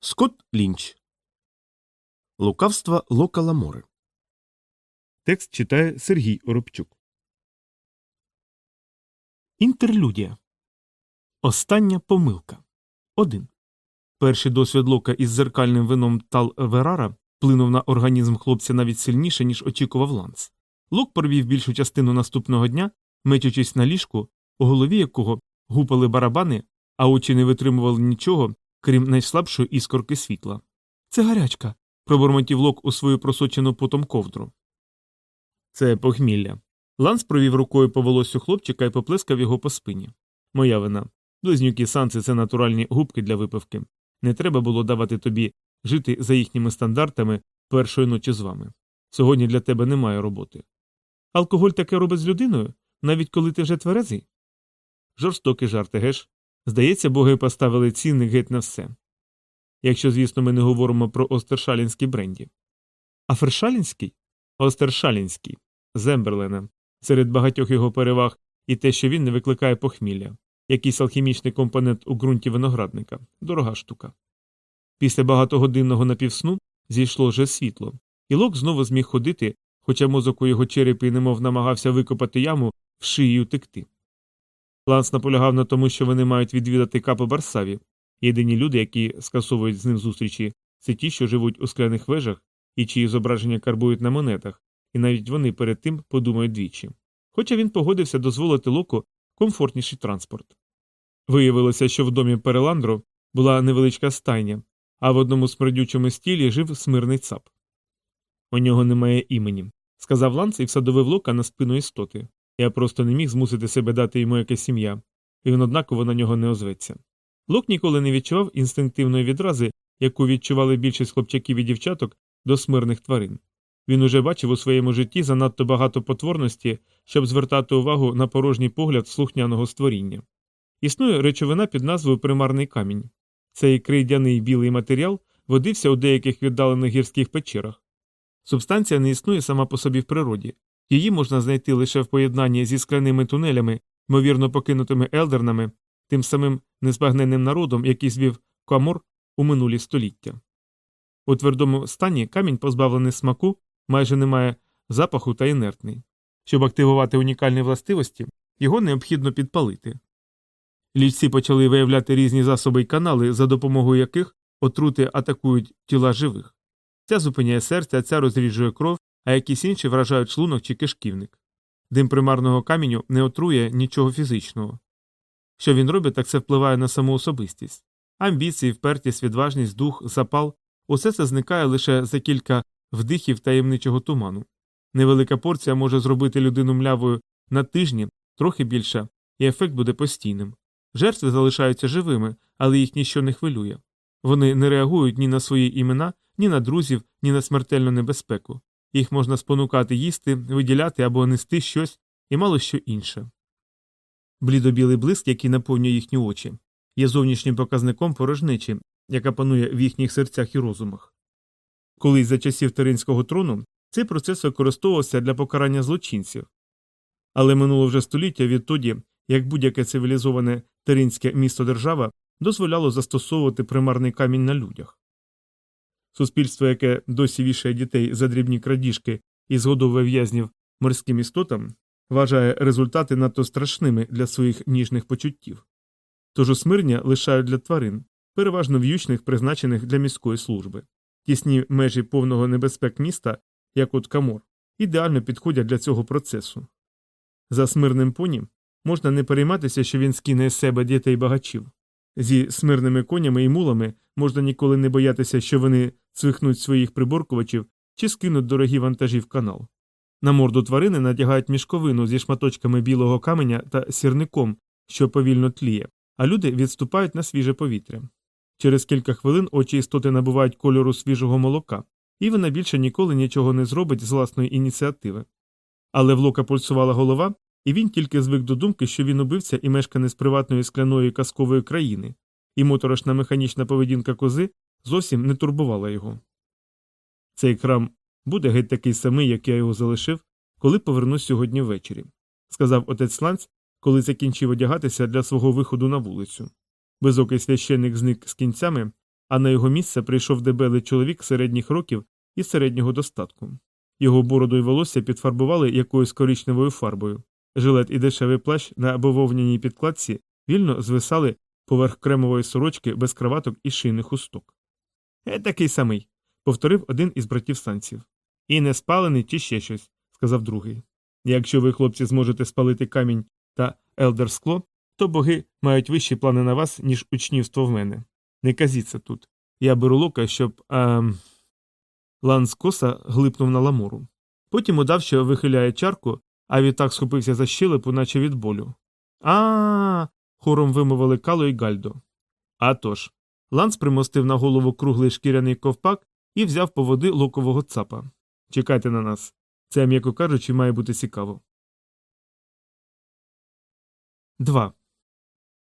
Скотт Лінч. Лукавства Лока Ламори. Текст читає Сергій Оробчук. Інтерлюдія. Остання помилка. 1. Перший досвід лока із зеркальним вином Тал Верара вплинув на організм хлопця навіть сильніше, ніж очікував Ланс. Лок провів більшу частину наступного дня, мечучись на ліжку, у голові якого гупали барабани, а очі не витримували нічого, крім найслабшої іскорки світла. Це гарячка. пробурмотів лок у свою просочену потом ковдру. Це похмілля. Ланс провів рукою по волосю хлопчика і поплескав його по спині. Моя вина. Близнюки санси це натуральні губки для випивки. Не треба було давати тобі жити за їхніми стандартами першої ночі з вами. Сьогодні для тебе немає роботи. Алкоголь таке робить з людиною, навіть коли ти вже тверезий? Жорстокий жарт, геш? Здається, боги поставили ціни геть на все. Якщо, звісно, ми не говоримо про Остершалінський бренді. А Фершалінський? Остершалінський, Земберлене, серед багатьох його переваг і те, що він не викликає похмілля, якийсь алхімічний компонент у ґрунті виноградника, дорога штука. Після багатогодинного напівсну зійшло вже світло, і лок знову зміг ходити, хоча мозок у його черепі немов намагався викопати яму в шиї утекти. Ланс наполягав на тому, що вони мають відвідати капи Барсаві. Єдині люди, які скасовують з ним зустрічі, це ті, що живуть у скляних вежах і чиї зображення карбують на монетах, і навіть вони перед тим подумають двічі. Хоча він погодився дозволити локу комфортніший транспорт. Виявилося, що в домі Переландру була невеличка стайня, а в одному смердючому стілі жив смирний цап. У нього немає імені, сказав Ланс і всадовив лока на спину істоти. Я просто не міг змусити себе дати йому якесь ім'я, і він однаково на нього не озветься. Лок ніколи не відчував інстинктивної відрази, яку відчували більшість хлопчаків і дівчаток до смирних тварин. Він уже бачив у своєму житті занадто багато потворності, щоб звертати увагу на порожній погляд слухняного створіння. Існує речовина під назвою примарний камінь. Цей крейдяний білий матеріал водився у деяких віддалених гірських печерах. Субстанція не існує сама по собі в природі, її можна знайти лише в поєднанні зі скляними тунелями, ймовірно покинутими елдернами, тим самим незбагненним народом, який звів камор у минулі століття. У твердому стані камінь, позбавлений смаку, майже не має запаху та інертний. Щоб активувати унікальні властивості, його необхідно підпалити. Лічці почали виявляти різні засоби й канали, за допомогою яких отрути атакують тіла живих. Ця зупиняє серце, ця розріджує кров, а якісь інші вражають шлунок чи кишківник. Дим примарного каменю не отрує нічого фізичного. Що він робить, так це впливає на саму особистість. Амбіції, впертість, відважність, дух, запал усе це зникає лише за кілька вдихів таємничого туману. Невелика порція може зробити людину млявою на тижні, трохи більше, і ефект буде постійним. Жертви залишаються живими, але їх ніщо не хвилює. Вони не реагують ні на свої імена, ні на друзів, ні на смертельну небезпеку. Їх можна спонукати їсти, виділяти або нести щось і мало що інше. Блідо-білий блиск, який наповнює їхні очі, є зовнішнім показником порожнечі, яка панує в їхніх серцях і розумах. Колись за часів Теринського трону цей процес використовувався для покарання злочинців, але минуло вже століття відтоді, як будь-яке цивілізоване теринське місто держава дозволяло застосовувати примарний камінь на людях. Суспільство, яке досі вішає дітей за дрібні крадіжки і згодовує в'язнів морським істотам, вважає результати надто страшними для своїх ніжних почуттів. Тож усмирня лишають для тварин, переважно в'ючних, призначених для міської служби. Тісні межі повного небезпек міста, як от Камор, ідеально підходять для цього процесу. За смирним поні можна не перейматися, що він скине з себе дітей багачів. Зі смирними конями і мулами можна ніколи не боятися, що вони цвихнуть своїх приборкувачів чи скинуть дорогі вантажі в канал. На морду тварини надягають мішковину зі шматочками білого каменя та сірником, що повільно тліє, а люди відступають на свіже повітря. Через кілька хвилин очі істоти набувають кольору свіжого молока, і вона більше ніколи нічого не зробить з власної ініціативи. Але в лока пульсувала голова, і він тільки звик до думки, що він убивця і мешканець приватної скляної казкової країни, і моторошна механічна поведінка кози зовсім не турбувала його. Цей храм буде геть такий самий, як я його залишив, коли повернусь сьогодні ввечері, сказав отець Ланц, коли закінчив одягатися для свого виходу на вулицю. Безокий священник зник з кінцями, а на його місце прийшов дебелий чоловік середніх років і середнього достатку. Його бороду й волосся підфарбували якоюсь коричневою фарбою. Жилет і дешевий плащ на бавовняній підкладці вільно звисали поверх кремової сорочки без краваток і шийних хусток. Е, такий самий, повторив один із братів санців. І не спалений, чи ще щось, сказав другий. Якщо ви, хлопці, зможете спалити камінь та елдер-скло, то боги мають вищі плани на вас, ніж учнівство в мене. Не казіться тут. Я беру лука, щоб. Ем... Ланс коса глипнув на ламору. Потім удав, що вихиляє чарку, а відтак схопився за щелепу, наче від болю. А. хором вимовили Кало і Гальдо. Атож. Ланс примостив на голову круглий шкіряний ковпак і взяв поводи локового цапа. Чекайте на нас. Це, м'яко кажучи, має бути цікаво. 2.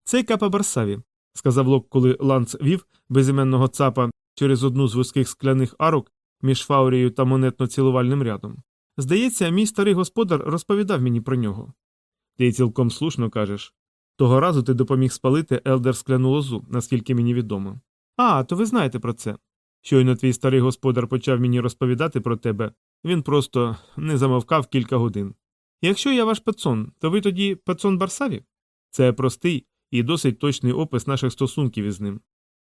Цей капа Барсаві, сказав Лок, коли Ланс вів безіменного цапа через одну з вузьких скляних арок між фаурією та монетно-цілувальним рядом. Здається, мій старий господар розповідав мені про нього. Ти цілком слушно кажеш. Того разу ти допоміг спалити елдер скляну лозу, наскільки мені відомо. А, то ви знаєте про це. Щойно твій старий господар почав мені розповідати про тебе, він просто не замовкав кілька годин. Якщо я ваш пацон, то ви тоді пацон Барсаві? Це простий і досить точний опис наших стосунків із ним.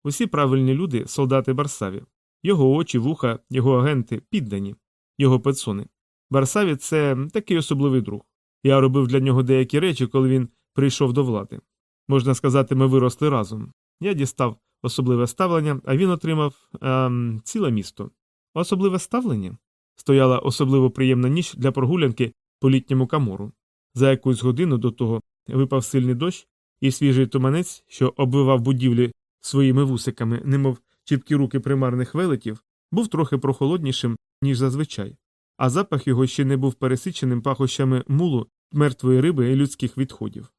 Усі правильні люди солдати Барсаві, його очі, вуха, його агенти піддані, його пацони. Барсаві це такий особливий друг. Я робив для нього деякі речі, коли він прийшов до влади. Можна сказати, ми виросли разом. Я дістав особливе ставлення, а він отримав ем, ціле місто. Особливе ставлення? Стояла особливо приємна ніч для прогулянки по літньому камору. За якусь годину до того випав сильний дощ, і свіжий туманець, що обвивав будівлі своїми вусиками, немов чіпкі руки примарних велетів, був трохи прохолоднішим, ніж зазвичай, а запах його ще не був пересиченим пахощами мулу, мертвої риби і людських відходів.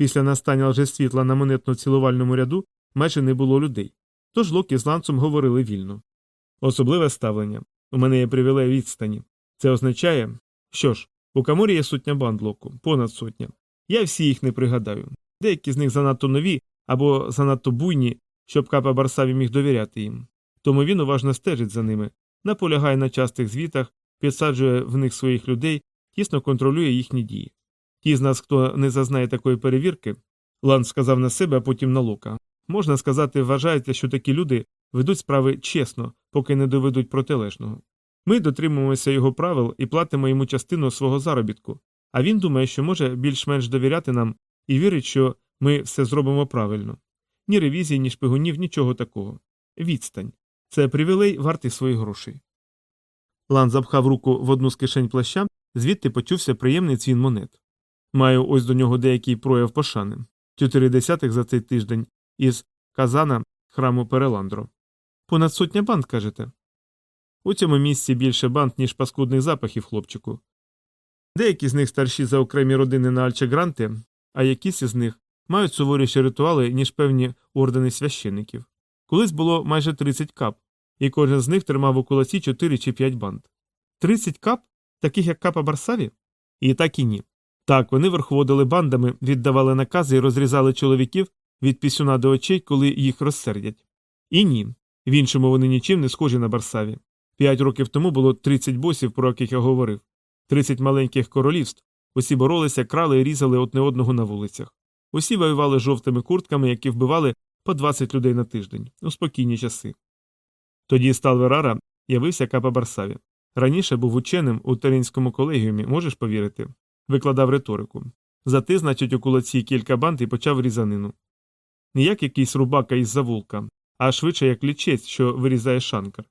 Після настання лжесвітла на монетно цілувальному ряду майже не було людей, тож Локі з ланцом говорили вільно. Особливе ставлення у мене є привілей відстані. Це означає, що ж, у каморі є сотня банд локу, понад сотня. Я всі їх не пригадаю. Деякі з них занадто нові або занадто буйні, щоб капа Барсаві міг довіряти їм. Тому він уважно стежить за ними, наполягає на частих звітах, підсаджує в них своїх людей, тісно контролює їхні дії. Ті з нас, хто не зазнає такої перевірки, Лан сказав на себе, а потім на лока. Можна сказати, вважається, що такі люди ведуть справи чесно, поки не доведуть протилежного. Ми дотримуємося його правил і платимо йому частину свого заробітку, а він думає, що може більш-менш довіряти нам і вірить, що ми все зробимо правильно. Ні ревізії, ні шпигунів, нічого такого. Відстань. Це привілей вартий своїх грошей. Лан запхав руку в одну з кишень плаща, звідти почувся приємний цвін монет. Маю ось до нього деякий прояв пошани чотири десятих за цей тиждень із казана храму Переландро. Понад сотня банд, кажете. У цьому місці більше банд, ніж паскудних запахів, хлопчику. Деякі з них старші за окремі родини на Альчегранти, а якісь із них мають суворіші ритуали, ніж певні ордени священиків. Колись було майже 30 кап, і кожен з них тримав у кулаці 4 чи 5 банд. 30 кап? Таких як капа Барсаві? І так і ні. Так, вони верховодили бандами, віддавали накази і розрізали чоловіків від пісюна до очей, коли їх розсердять. І ні. В іншому вони нічим не схожі на Барсаві. П'ять років тому було 30 босів, про яких я говорив, 30 маленьких королівств. Усі боролися, крали і різали одне одного на вулицях. Усі воювали жовтими куртками, які вбивали по 20 людей на тиждень у спокійні часи. Тоді Сталверара явився капа Барсаві. Раніше був ученим у Теринському колегіумі, можеш повірити, викладав риторику. Зати, значить, у кулаці кілька банд і почав різанину. Не як якийсь рубака із завулка, а швидше як лічець, що вирізає шанкар.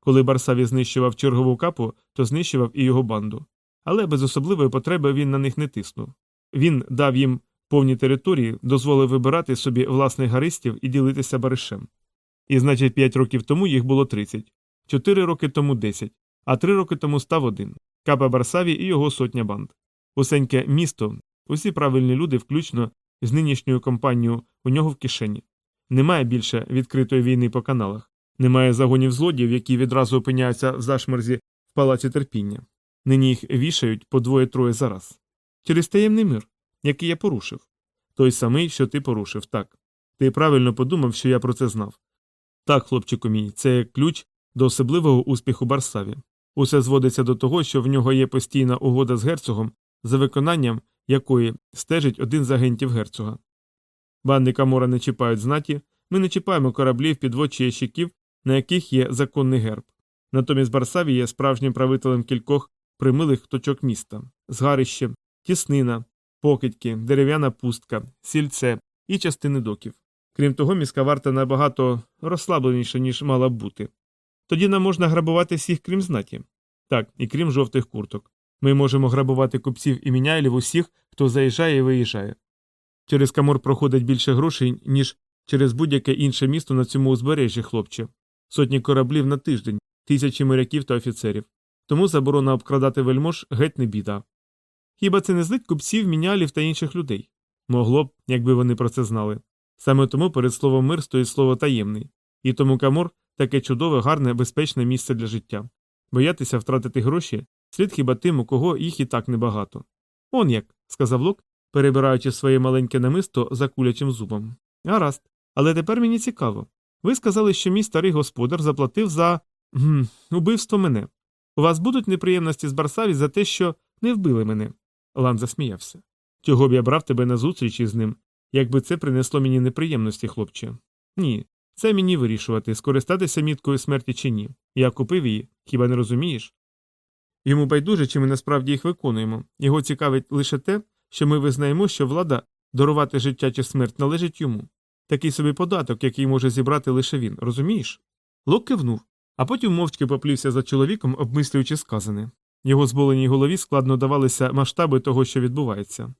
Коли Барсаві знищував чергову капу, то знищував і його банду. Але без особливої потреби він на них не тиснув. Він дав їм повні території, дозволив вибирати собі власних гаристів і ділитися баришем. І значить, п'ять років тому їх було 30, чотири роки тому 10, а три роки тому став один Капа Барсаві і його сотня банд. Усеньке місто, усі правильні люди, включно з нинішньою компанією у нього в кишені. Немає більше відкритої війни по каналах, немає загонів злодіїв, які відразу опиняються в зашморзі в палаці терпіння. Нині їх вішають по двоє-троє зараз. Через таємний мир, який я порушив. Той самий, що ти порушив, так. Ти правильно подумав, що я про це знав. Так, хлопчику мій, це ключ до особливого успіху Барсаві. Усе зводиться до того, що в нього є постійна угода з герцогом, за виконанням якої стежить один з агентів герцога. Банди Камора не чіпають знаті, ми не чіпаємо кораблів підвод чи ящиків, на яких є законний герб. Натомість Барсаві є справжнім правителем кількох примилих точок міста згарище, тіснина, покидьки, дерев'яна пустка, сільце і частини доків. Крім того, міська варта набагато розслабленіша, ніж мала б бути. Тоді нам можна грабувати всіх, крім знаті. Так, і крім жовтих курток. Ми можемо грабувати купців і міняйлів усіх, хто заїжджає і виїжджає. Через Камор проходить більше грошей, ніж через будь-яке інше місто на цьому узбережжі, хлопче. Сотні кораблів на тиждень, тисячі моряків та офіцерів. Тому заборона обкрадати вельмож геть не біда. Хіба це не злить купців, мінялів та інших людей? Могло б, якби вони про це знали. Саме тому перед словом мир стоїть слово таємний, і тому Камор таке чудове, гарне, безпечне місце для життя. Боятися втратити гроші слід хіба тим, у кого їх і так небагато. Он як, сказав Лок, перебираючи своє маленьке намисто за кулячим зубом. Гаразд, але тепер мені цікаво. Ви сказали, що мій старий господар заплатив за гм, убивство мене. У вас будуть неприємності з Барсаві за те, що не вбили мене. Лан засміявся. Чого б я брав тебе на зустріч із ним, якби це принесло мені неприємності, хлопче. Ні, це мені вирішувати, скористатися міткою смерті чи ні. Я купив її, хіба не розумієш? Йому байдуже, чи ми насправді їх виконуємо. Його цікавить лише те, що ми визнаємо, що влада дарувати життя чи смерть належить йому. Такий собі податок, який може зібрати лише він, розумієш? Лок кивнув, а потім мовчки поплівся за чоловіком, обмислюючи сказане. Його зболеній голові складно давалися масштаби того, що відбувається.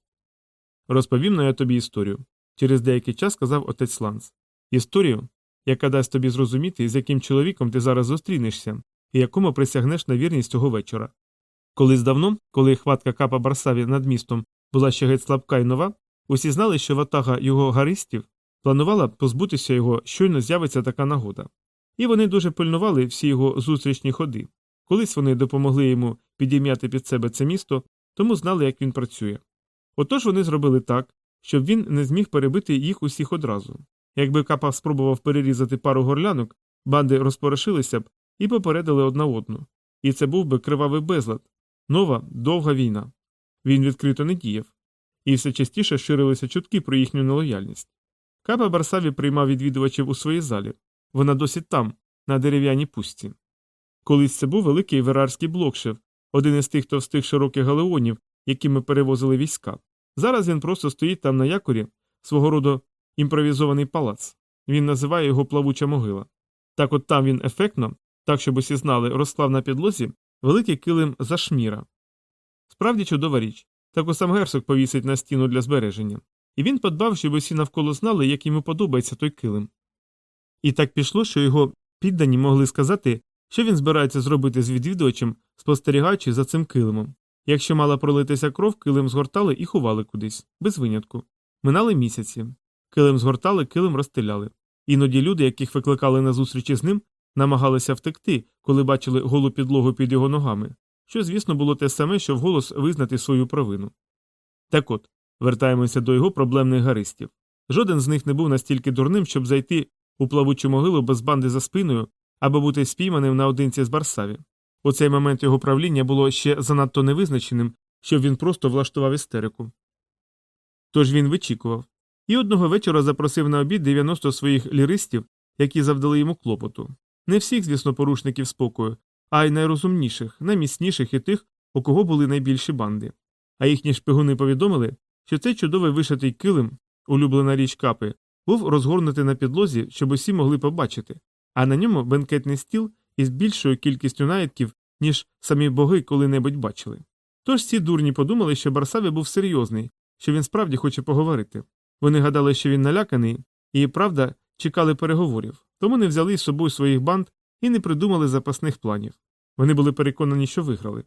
Розповім на я тобі історію. Через деякий час сказав отець Ланс. Історію, яка дасть тобі зрозуміти, з яким чоловіком ти зараз зустрінешся, і якому присягнеш на вірність цього вечора. Колись давно, коли хватка капа Барсаві над містом була ще геть слабка і нова, усі знали, що ватага його гаристів планувала позбутися його, щойно з'явиться така нагода. І вони дуже пильнували всі його зустрічні ходи. Колись вони допомогли йому підіймяти під себе це місто, тому знали, як він працює. Отож вони зробили так, щоб він не зміг перебити їх усіх одразу. Якби капа спробував перерізати пару горлянок, банди розпорошилися б і попередили одна одну. І це був би кривавий безлад, нова, довга війна. Він відкрито не діяв. І все частіше ширилися чутки про їхню нелояльність. Капа Барсаві приймав відвідувачів у своїй залі. Вона досі там, на дерев'яній пустці. Колись це був великий верарський блокшев, один із тих товстих широких галеонів, якими перевозили війська. Зараз він просто стоїть там на якорі, свого роду імпровізований палац. Він називає його плавуча могила. Так от там він ефектно, так щоб усі знали, розклав на підлозі великий килим зашміра. Справді чудова річ. Таку сам герцог повісить на стіну для збереження. І він подбав, щоб усі навколо знали, як йому подобається той килим. І так пішло, що його піддані могли сказати, що він збирається зробити з відвідувачем, спостерігаючи за цим килимом. Якщо мала пролитися кров, килим згортали і ховали кудись, без винятку. Минали місяці. Килим згортали, килим розстеляли. Іноді люди, яких викликали на зустрічі з ним, намагалися втекти, коли бачили голу підлогу під його ногами, що, звісно, було те саме, що вголос визнати свою провину. Так от, вертаємося до його проблемних гаристів. Жоден з них не був настільки дурним, щоб зайти у плавучу могилу без банди за спиною або бути спійманим наодинці з Барсаві. У цей момент його правління було ще занадто невизначеним, щоб він просто влаштував істерику. Тож він вичікував. І одного вечора запросив на обід 90 своїх ліристів, які завдали йому клопоту. Не всіх, звісно, порушників спокою, а й найрозумніших, найміцніших і тих, у кого були найбільші банди. А їхні шпигуни повідомили, що цей чудовий вишитий килим, улюблена річ капи, був розгорнутий на підлозі, щоб усі могли побачити, а на ньому бенкетний стіл із більшою кількістю наїдків, ніж самі боги коли-небудь бачили. Тож ці дурні подумали, що Барсаві був серйозний, що він справді хоче поговорити. Вони гадали, що він наляканий, і, правда, чекали переговорів, тому не взяли з собою своїх банд і не придумали запасних планів. Вони були переконані, що виграли.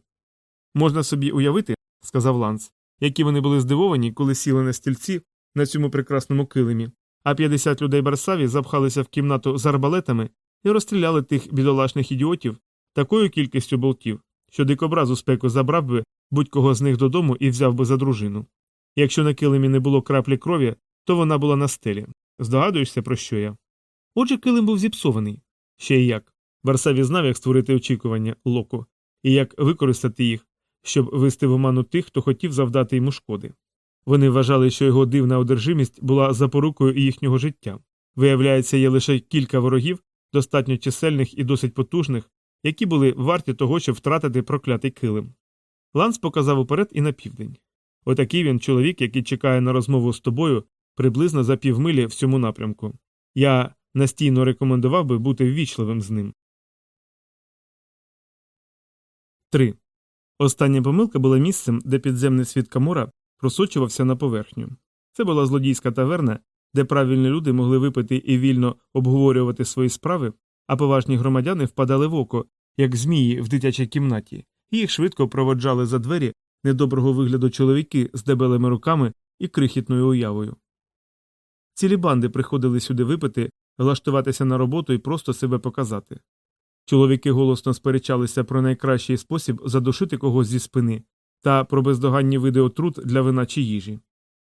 Можна собі уявити, сказав Ланс, які вони були здивовані, коли сіли на стільці на цьому прекрасному килимі, а 50 людей Барсаві запхалися в кімнату з арбалетами і розстріляли тих бідолашних ідіотів такою кількістю болтів, що дикобразу спеку забрав би будь-кого з них додому і взяв би за дружину. Якщо на килимі не було краплі крові, то вона була на стелі. Здогадуєшся, про що я? Отже, килим був зіпсований. Ще й як. Варсаві знав, як створити очікування локу, і як використати їх, щоб вести в оману тих, хто хотів завдати йому шкоди. Вони вважали, що його дивна одержимість була запорукою їхнього життя. Виявляється, є лише кілька ворогів, достатньо чисельних і досить потужних, які були варті того, щоб втратити проклятий килим. Ланс показав уперед і на південь. Отакий він чоловік, який чекає на розмову з тобою приблизно за півмилі в цьому напрямку. Я настійно рекомендував би бути ввічливим з ним. 3. Остання помилка була місцем, де підземний світ Камора просочувався на поверхню. Це була злодійська таверна, де правильні люди могли випити і вільно обговорювати свої справи, а поважні громадяни впадали в око, як змії в дитячій кімнаті, і їх швидко проводжали за двері недоброго вигляду чоловіки з дебелими руками і крихітною уявою. Цілі банди приходили сюди випити, влаштуватися на роботу і просто себе показати. Чоловіки голосно сперечалися про найкращий спосіб задушити когось зі спини та про бездоганні види отрут для вина чи їжі.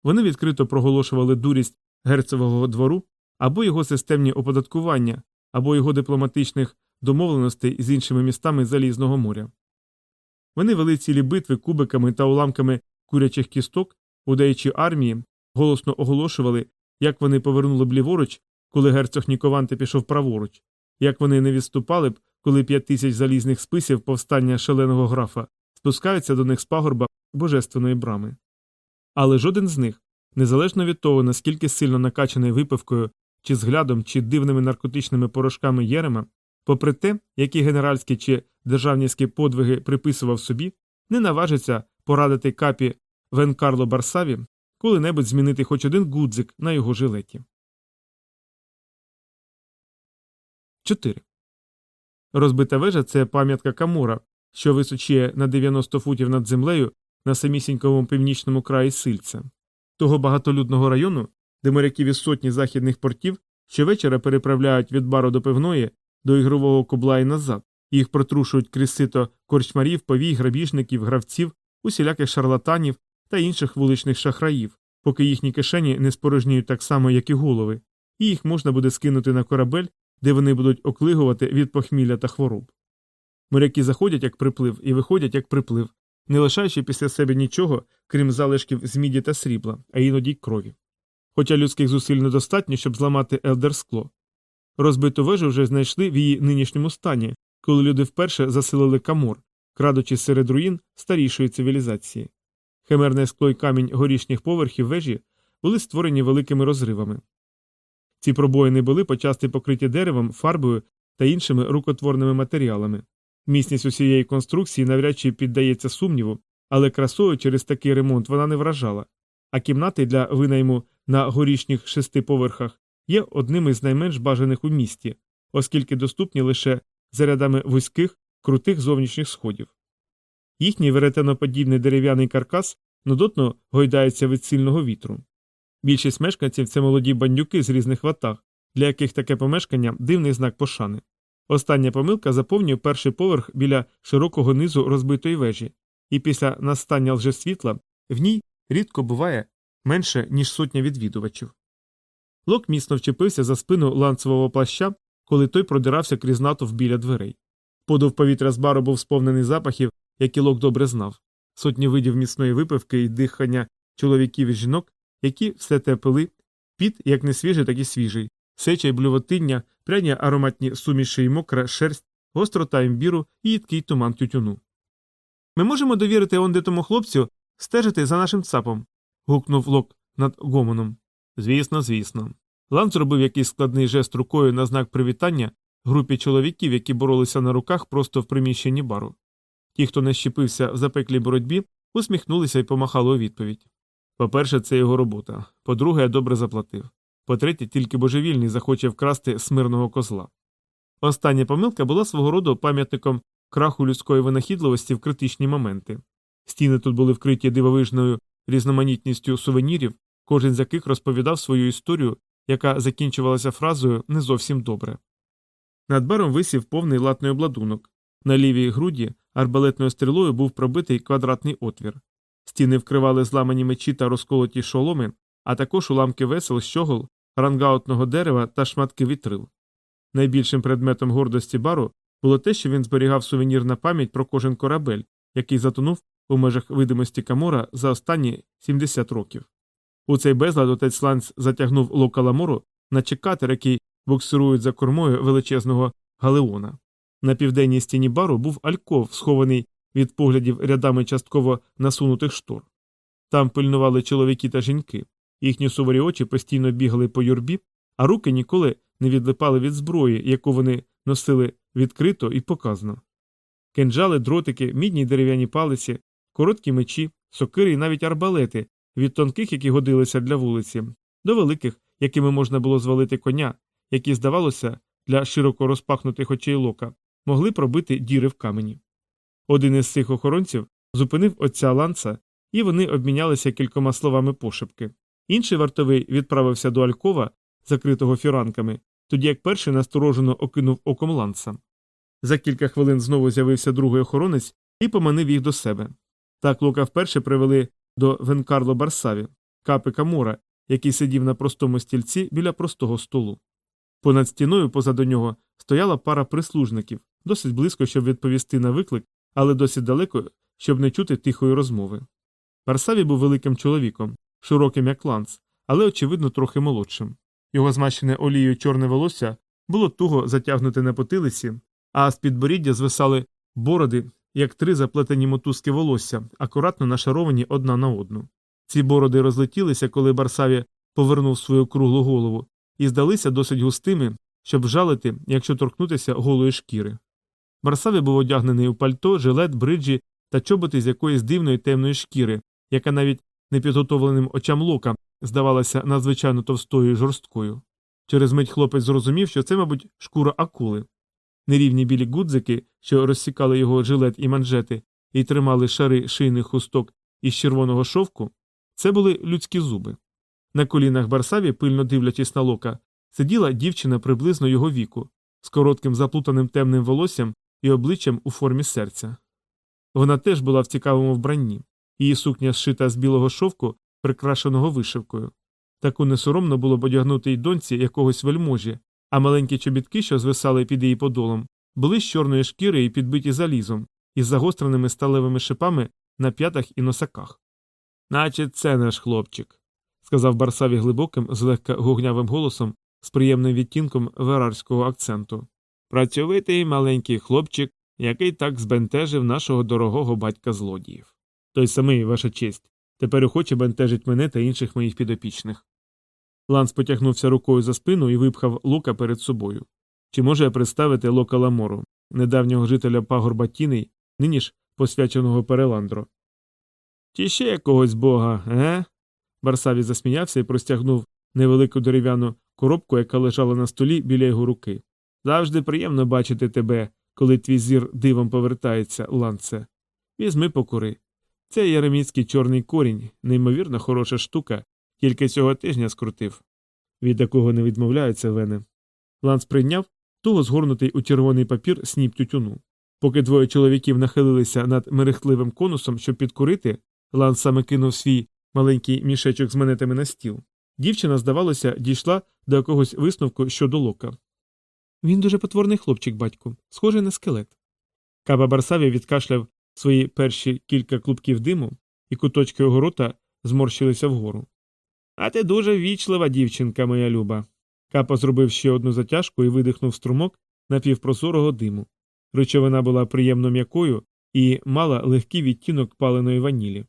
Вони відкрито проголошували дурість герцового двору або його системні оподаткування, або його дипломатичних домовленостей з іншими містами Залізного моря. Вони вели цілі битви кубиками та уламками курячих кісток, удаючи армії, голосно оголошували, як вони повернули б ліворуч, коли герцог Нікованте пішов праворуч, як вони не відступали б, коли п'ять тисяч залізних списів повстання шаленого графа спускаються до них з пагорба божественної брами. Але жоден з них, незалежно від того, наскільки сильно накачаний випивкою, чи зглядом, чи дивними наркотичними порошками Єрема, попри те, які генеральські чи державницькі подвиги приписував собі, не наважиться порадити капі Вен Карло Барсаві коли-небудь змінити хоч один гудзик на його жилеті. 4. Розбита вежа це пам'ятка Камора, що височіє на 90 футів над землею на самісінькому північному краї сильця, того багатолюдного району, де моряків із сотні західних портів щовечора переправляють від бару до пивної до ігрового кобла і назад, їх протрушують крізь сито корчмарів, повій, грабіжників, гравців, усіляких шарлатанів та інших вуличних шахраїв, поки їхні кишені не спорожніють так само, як і голови, і їх можна буде скинути на корабель, де вони будуть оклигувати від похмілля та хвороб. Моряки заходять як приплив і виходять як приплив, не лишаючи після себе нічого, крім залишків з міді та срібла, а іноді крові. Хоча людських зусиль недостатньо, щоб зламати елдерскло. Розбиту вежу вже знайшли в її нинішньому стані, коли люди вперше заселили камор, крадучи серед руїн старішої цивілізації. Химерне скло й камінь горішніх поверхів вежі були створені великими розривами. Ці пробоїни були почасти покриті деревом, фарбою та іншими рукотворними матеріалами. Міцність усієї конструкції навряд чи піддається сумніву, але красою через такий ремонт вона не вражала, а кімнати для винайму на горішніх шести поверхах є одним із найменш бажаних у місті, оскільки доступні лише за рядами вузьких, крутих зовнішніх сходів. Їхній веретеноподібний дерев'яний каркас нудотно гойдається від сильного вітру. Більшість мешканців це молоді бандюки з різних ватаг, для яких таке помешкання дивний знак пошани. Остання помилка заповнює перший поверх біля широкого низу розбитої вежі, і після настання лжесвітла в ній рідко буває менше, ніж сотня відвідувачів. Лок міцно вчепився за спину ланцевого плаща, коли той продирався крізь натовп біля дверей. Подув повітря з бару був сповнений запахів, які лок добре знав сотні видів міцної випивки і дихання чоловіків і жінок, які все те пили, під як не свіжий, так і свіжий, сеча й блювотиння, пряні ароматні суміші й мокра шерсть, гострота імбіру і їдкий туман тютюну. Ми можемо довірити онде тому хлопцю стежити за нашим цапом. гукнув лок над гомоном. Звісно, звісно. Лан зробив якийсь складний жест рукою на знак привітання групі чоловіків, які боролися на руках просто в приміщенні бару. Ті, хто не щепився в запеклій боротьбі, усміхнулися і помахали у відповідь. По-перше, це його робота. По-друге, я добре заплатив. По-третє, тільки божевільний захоче вкрасти смирного козла. Остання помилка була свого роду пам'ятником краху людської винахідливості в критичні моменти. Стіни тут були вкриті дивовижною різноманітністю сувенірів, кожен з яких розповідав свою історію, яка закінчувалася фразою не зовсім добре. Над баром висів повний латний обладунок. На лівій груді арбалетною стрілою був пробитий квадратний отвір. Стіни вкривали зламані мечі та розколоті шоломи, а також уламки весел, щогол, рангаутного дерева та шматки вітрил. Найбільшим предметом гордості бару було те, що він зберігав сувенір на пам'ять про кожен корабель, який затонув у межах видимості Камора за останні 70 років. У цей безлад отець Ланс затягнув Лока Ламору, наче катер, який буксирують за кормою величезного галеона. На південній стіні бару був альков, схований від поглядів рядами частково насунутих штор. Там пильнували чоловіки та жінки. Їхні суворі очі постійно бігали по юрбі, а руки ніколи не відлипали від зброї, яку вони носили відкрито і показно. Кинджали, дротики, мідні дерев'яні палиці, короткі мечі, сокири і навіть арбалети, від тонких, які годилися для вулиці, до великих, якими можна було звалити коня, які, здавалося, для широко розпахнутих очей лока, могли пробити діри в камені. Один із цих охоронців зупинив отця ланца, і вони обмінялися кількома словами пошепки. Інший вартовий відправився до Алькова, закритого фіранками, тоді як перший насторожено окинув оком ланца. За кілька хвилин знову з'явився другий охоронець і поманив їх до себе. Так Лука вперше привели до Венкарло Барсаві, капи Камора, який сидів на простому стільці біля простого столу. Понад стіною позаду нього стояла пара прислужників, досить близько, щоб відповісти на виклик, але досить далеко, щоб не чути тихої розмови. Барсаві був великим чоловіком, широким як ланц, але, очевидно, трохи молодшим. Його змащене олією чорне волосся було туго затягнуте на потилиці, а з підборіддя звисали бороди, як три заплетені мотузки волосся, акуратно нашаровані одна на одну. Ці бороди розлетілися, коли Барсаві повернув свою круглу голову, і здалися досить густими, щоб жалити, якщо торкнутися голої шкіри. Барсаві був одягнений у пальто, жилет, бриджі та чоботи з якоїсь дивної темної шкіри, яка навіть непідготовленим очам лока здавалася надзвичайно товстою і жорсткою. Через мить хлопець зрозумів, що це, мабуть, шкура акули. Нерівні білі гудзики, що розсікали його жилет і манжети, і тримали шари шийних хусток із червоного шовку, це були людські зуби. На колінах Барсаві, пильно дивлячись на лока, сиділа дівчина приблизно його віку, з коротким заплутаним темним волоссям і обличчям у формі серця. Вона теж була в цікавому вбранні, її сукня зшита з білого шовку, прикрашеного вишивкою. Таку несоромно було б одягнути й доньці якогось вельможі, а маленькі чобітки, що звисали під її подолом, були з чорної шкіри і підбиті залізом, із загостреними сталевими шипами на п'ятах і носаках. Наче це наш хлопчик, сказав Барсаві глибоким, злегка гугнявим голосом з приємним відтінком верарського акценту. Працьовитий маленький хлопчик, який так збентежив нашого дорогого батька злодіїв. Той самий, ваша честь, тепер охоче бентежить мене та інших моїх підопічних. Ланс потягнувся рукою за спину і випхав лука перед собою. Чи може я представити Лока Ламору, недавнього жителя пагорба Тіней, нині ж посвяченого Переландро? Чи ще якогось бога, ге? Барсаві засміявся і простягнув невелику дерев'яну коробку, яка лежала на столі біля його руки. Завжди приємно бачити тебе, коли твій зір дивом повертається, ланце. Візьми покури. Це єреміцький чорний корінь, неймовірно хороша штука, тільки цього тижня скрутив. Від такого не відмовляються вени. Ланс прийняв туго згорнутий у червоний папір сніп тютюну. Поки двоє чоловіків нахилилися над мерехтливим конусом, щоб підкурити, Ланс саме кинув свій маленький мішечок з монетами на стіл. Дівчина, здавалося, дійшла до якогось висновку щодо лока. Він дуже потворний хлопчик, батько, схожий на скелет. Каба Барсаві відкашляв свої перші кілька клубків диму, і куточки його рота зморщилися вгору. А ти дуже вічлива дівчинка, моя люба. Капа зробив ще одну затяжку і видихнув струмок напівпрозорого диму. Речовина була приємно м'якою і мала легкий відтінок паленої ванілі.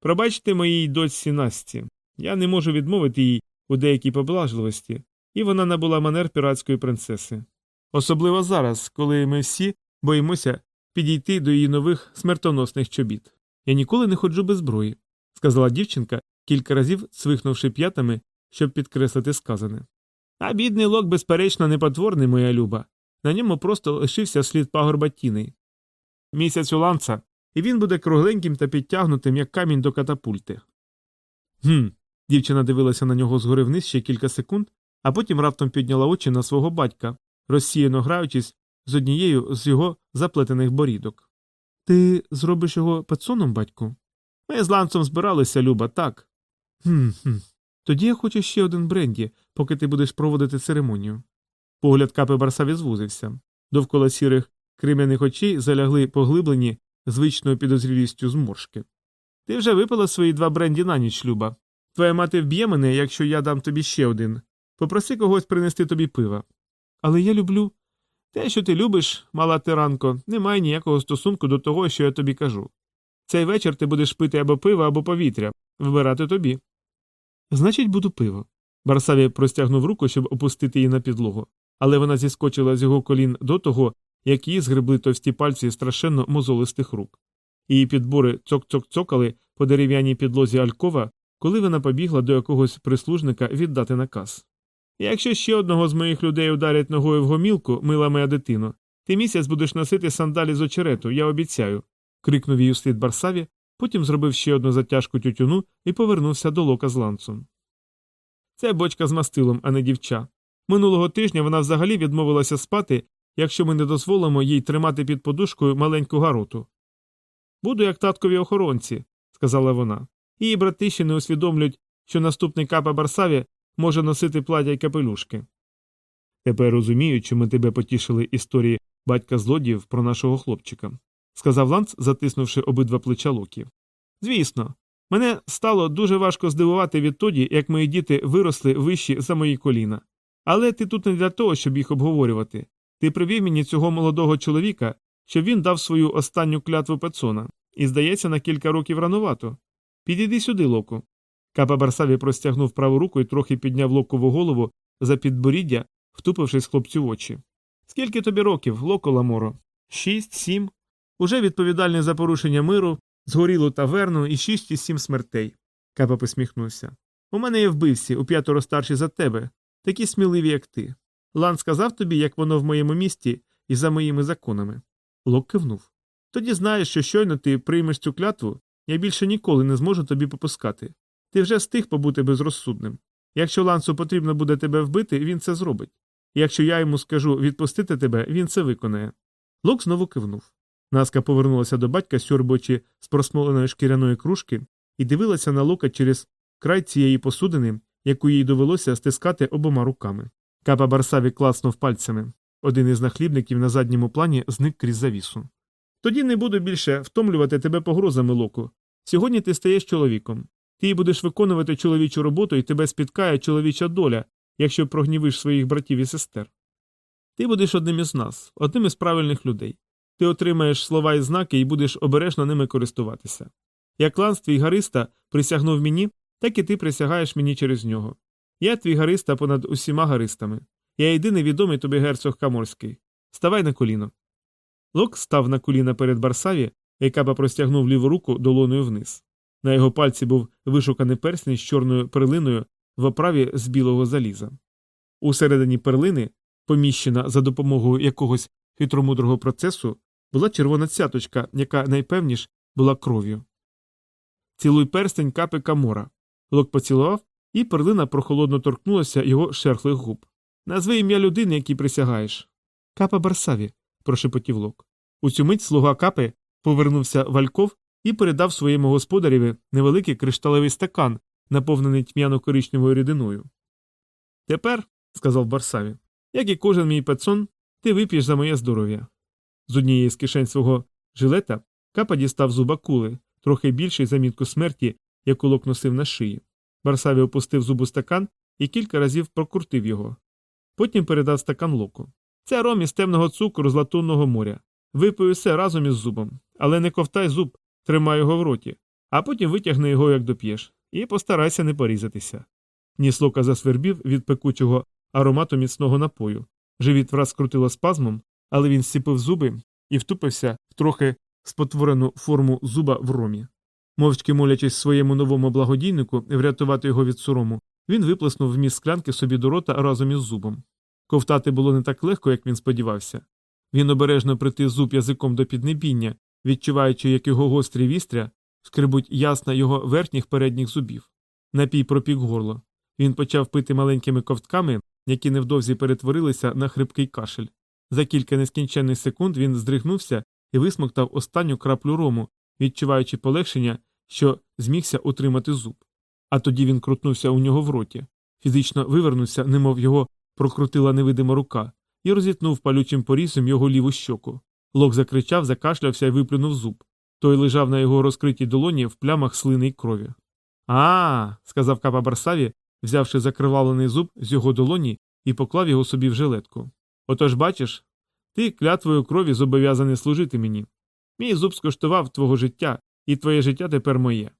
Пробачте моїй дочці Насті, я не можу відмовити їй у деякій поблажливості, і вона набула манер піратської принцеси. Особливо зараз, коли ми всі боїмося підійти до її нових смертоносних чобіт. Я ніколи не ходжу без зброї, сказала дівчинка, кілька разів цвихнувши п'ятами, щоб підкреслити сказане. А бідний лок, безперечно, непотворний, моя люба. На ньому просто лишився слід пагорба тіней. Місяць у ланца, і він буде кругленьким та підтягнутим, як камінь до катапульти. Гм. Дівчина дивилася на нього згори вниз ще кілька секунд, а потім раптом підняла очі на свого батька, розсіяно граючись з однією з його заплетених борідок. Ти зробиш його пацоном, батьку? Ми з ланцом збиралися, Люба, так. Хм. хм. Тоді я хочу ще один бренді, поки ти будеш проводити церемонію. Погляд капи Барсаві звузився. Довкола сірих крем'яних очей залягли поглиблені звичною підозрілістю зморшки. Ти вже випила свої два бренді на ніч, Люба. Твоя мати вб'є мене, якщо я дам тобі ще один. Попроси когось принести тобі пива. Але я люблю. Те, що ти любиш, мала тиранко, не має ніякого стосунку до того, що я тобі кажу. Цей вечір ти будеш пити або пиво, або повітря, вибирати тобі. Значить, буду пиво. Барсаві простягнув руку, щоб опустити її на підлогу, але вона зіскочила з його колін до того, як її згребли товсті пальці страшенно мозолистих рук. Її підбори цок-цок-цокали по дерев'яній підлозі Алькова, коли вона побігла до якогось прислужника віддати наказ. Якщо ще одного з моїх людей ударять ногою в гомілку, мила моя дитино, ти місяць будеш носити сандалі з очерету, я обіцяю. крикнув їй услід Барсаві, потім зробив ще одну затяжку тютюну і повернувся до лока з ланцом. Це бочка з мастилом, а не дівча. Минулого тижня вона взагалі відмовилася спати, якщо ми не дозволимо їй тримати під подушкою маленьку гароту. Буду як таткові охоронці, сказала вона. Її брати ще не усвідомлюють, що наступний капа Барсаві може носити плаття й капелюшки. Тепер розумію, чому тебе потішили історії батька злодіїв про нашого хлопчика, сказав Ланц, затиснувши обидва плеча Локі. Звісно, мене стало дуже важко здивувати відтоді, як мої діти виросли вищі за мої коліна. Але ти тут не для того, щоб їх обговорювати. Ти привів мені цього молодого чоловіка, щоб він дав свою останню клятву Пецона, і, здається, на кілька років ранувато. Підійди сюди, Локу. Капа Барсаві простягнув праву руку і трохи підняв локову голову за підборіддя, втупившись хлопцю в очі. Скільки тобі років, Локо Ламоро? Шість, сім. Уже відповідальний за порушення миру, згорілу таверну і шість і сім смертей. Капа посміхнувся. У мене є вбивці, у п'ятеро старші за тебе, такі сміливі, як ти. Лан сказав тобі, як воно в моєму місті і за моїми законами. Лок кивнув. Тоді знаєш, що щойно ти приймеш цю клятву, я більше ніколи не зможу тобі попускати. Ти вже встиг побути безрозсудним. Якщо лансу потрібно буде тебе вбити, він це зробить. Якщо я йому скажу відпустити тебе, він це виконає. Лок знову кивнув. Наска повернулася до батька, сьорбочи з просмоленої шкіряної кружки, і дивилася на лока через край цієї посудини, яку їй довелося стискати обома руками. Капа Барсаві класнув пальцями. Один із нахлібників на задньому плані зник крізь завісу. Тоді не буду більше втомлювати тебе погрозами, Локу. Сьогодні ти стаєш чоловіком. Ти будеш виконувати чоловічу роботу, і тебе спіткає чоловіча доля, якщо прогнівиш своїх братів і сестер. Ти будеш одним із нас, одним із правильних людей. Ти отримаєш слова і знаки і будеш обережно ними користуватися. Як ланс твій гариста присягнув мені, так і ти присягаєш мені через нього. Я твій гариста понад усіма гаристами. Я єдиний відомий тобі герцог Каморський. Ставай на коліно. Лок став на коліна перед Барсаві, яка простягнув ліву руку долоною вниз. На його пальці був вишуканий перстень з чорною перлиною в оправі з білого заліза. Усередині перлини, поміщена за допомогою якогось хитромудрого процесу, була червона цяточка, яка найпевніш була кров'ю. Цілуй перстень капи Камора. Лок поцілував, і перлина прохолодно торкнулася його шерхлих губ. Назви ім'я людини, якій присягаєш. Капа Барсаві, прошепотів Лок. У цю мить слуга капи повернувся Вальков і передав своєму господареві невеликий кришталевий стакан, наповнений тьмяно коричневою рідиною. Тепер, сказав Барсаві, як і кожен мій пецон, ти вип'єш за моє здоров'я. З однієї з кишень свого жилета капа дістав зуба кули, трохи більший за мітку смерті, яку лок носив на шиї. Барсаві опустив зубу стакан і кілька разів прокрутив його. Потім передав стакан локу. Це ром із темного цукру з латунного моря. Випий усе разом із зубом, але не ковтай зуб, тримай його в роті, а потім витягни його, як доп'єш, і постарайся не порізатися. Ніс лока засвербів від пекучого аромату міцного напою. Живіт враз крутило спазмом, але він зціпив зуби і втупився в трохи спотворену форму зуба в ромі. Мовчки молячись своєму новому благодійнику врятувати його від сорому, він виплеснув вміст склянки собі до рота разом із зубом. Ковтати було не так легко, як він сподівався. Він обережно притис зуб язиком до піднебіння, відчуваючи, як його гострі вістря скребуть ясно його верхніх передніх зубів. Напій пропік горло. Він почав пити маленькими ковтками, які невдовзі перетворилися на хрипкий кашель. За кілька нескінченних секунд він здригнувся і висмоктав останню краплю рому, відчуваючи полегшення, що змігся утримати зуб. А тоді він крутнувся у нього в роті, фізично вивернувся, немов його прокрутила невидима рука, і розітнув палючим порізом його ліву щоку. Лок закричав, закашлявся і виплюнув зуб. Той лежав на його розкритій долоні в плямах слини й крові. А, сказав капа Барсаві, взявши закривалений зуб з його долоні і поклав його собі в жилетку. Отож, бачиш, ти клятвою крові зобов'язаний служити мені. Мій зуб скоштував твого життя, і твоє життя тепер моє.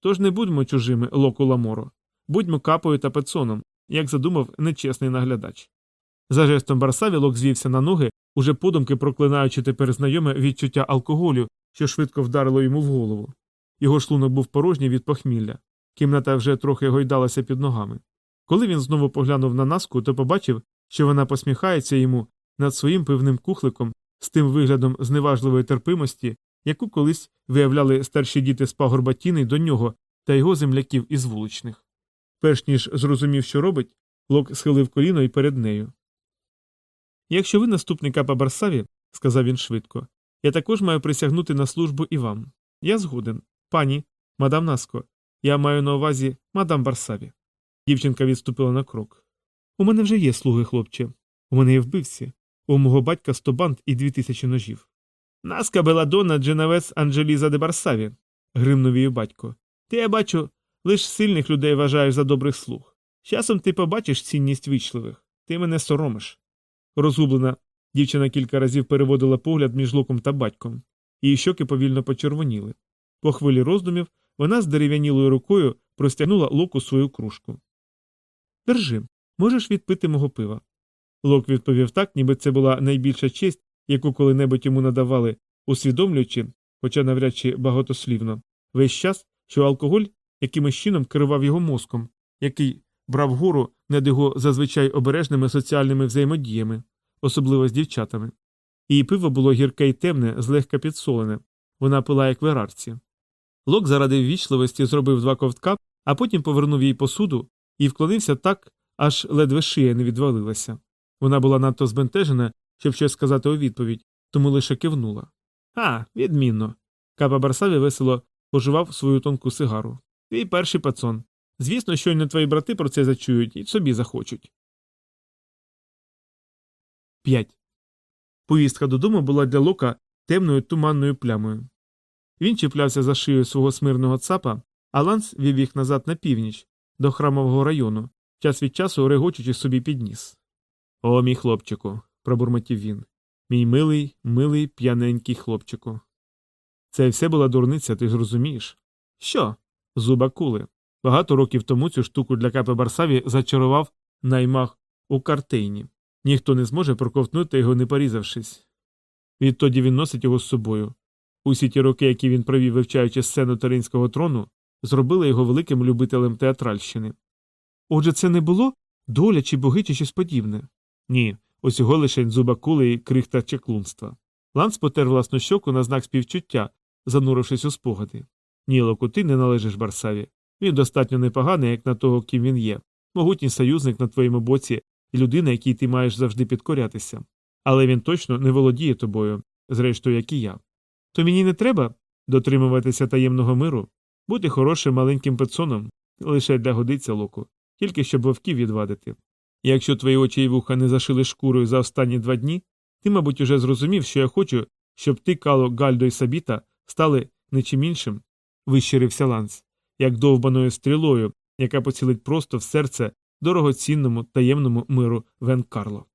Тож не будьмо чужими, локу ламоро, будьмо капою та пецоном, як задумав нечесний наглядач. За жестом Барсаві лок звівся на ноги, уже подумки проклинаючи тепер знайоме відчуття алкоголю, що швидко вдарило йому в голову. Його шлунок був порожній від похмілля. Кімната вже трохи гойдалася під ногами. Коли він знову поглянув на наску, то побачив, що вона посміхається йому над своїм пивним кухликом з тим виглядом зневажливої терпимості, яку колись виявляли старші діти з пагорба тіней до нього та його земляків із вуличних. Перш ніж зрозумів, що робить, Лок схилив коліно і перед нею. Якщо ви наступник капа Барсаві, сказав він швидко, я також маю присягнути на службу і вам. Я згоден. Пані, мадам Наско, я маю на увазі мадам Барсаві. Дівчинка відступила на крок. У мене вже є слуги, хлопче. У мене є вбивці. У мого батька сто банд і дві тисячі ножів. Наска Беладона Дженавес Анджеліза де Барсаві, гримнув її батько. Ти, я бачу, лиш сильних людей вважаєш за добрих слуг. Часом ти побачиш цінність вічливих. Ти мене соромиш. Розгублена, дівчина кілька разів переводила погляд між локом та батьком. Її щоки повільно почервоніли. По хвилі роздумів вона з дерев'янілою рукою простягнула локу свою кружку. Держи, можеш відпити мого пива. Лок відповів так, ніби це була найбільша честь, яку коли-небудь йому надавали, усвідомлюючи, хоча навряд чи багатослівно, весь час, що алкоголь якимось чином керував його мозком, який брав гору над його зазвичай обережними соціальними взаємодіями, особливо з дівчатами. Її пиво було гірке й темне, злегка підсолене, вона пила як в ерарці. Лок заради ввічливості зробив два ковтка, а потім повернув їй посуду і вклонився так, аж ледве шия не відвалилася. Вона була надто збентежена, щоб щось сказати у відповідь, тому лише кивнула. А, відмінно. Капа Барсаві весело поживав свою тонку сигару. Твій перший пацон. Звісно, щойно твої брати про це зачують і собі захочуть. 5. Поїздка додому була для Лока темною туманною плямою. Він чіплявся за шию свого смирного цапа, а Ланс вів їх назад на північ, до храмового району, час від часу регочучи собі під ніс. О, мій хлопчику, пробурмотів він. Мій милий, милий, п'яненький хлопчику. Це все була дурниця, ти ж розумієш? Що? Зуба кули. Багато років тому цю штуку для капи Барсаві зачарував наймах у картейні. Ніхто не зможе проковтнути його, не порізавшись. Відтоді він носить його з собою. Усі ті роки, які він провів, вивчаючи сцену Таринського трону, зробили його великим любителем театральщини. Отже, це не було доля чи боги, чи щось подібне. Ні, усього лише зуба кули і крихта чеклунства. Ланс потер власну щоку на знак співчуття, занурившись у спогади. Ні, Локу, ти не належиш Барсаві. Він достатньо непоганий, як на того, ким він є, могутній союзник на твоєму боці і людина, якій ти маєш завжди підкорятися. Але він точно не володіє тобою, зрештою, як і я. То мені не треба дотримуватися таємного миру, бути хорошим маленьким пецоном лише для годиться локу, тільки щоб вовків відвадити. Якщо твої очі й вуха не зашили шкурою за останні два дні, ти, мабуть, уже зрозумів, що я хочу, щоб ти, Кало, Гальдо і Сабіта стали нічим іншим, вищирився Ланс, як довбаною стрілою, яка поцілить просто в серце дорогоцінному таємному миру Вен Карло.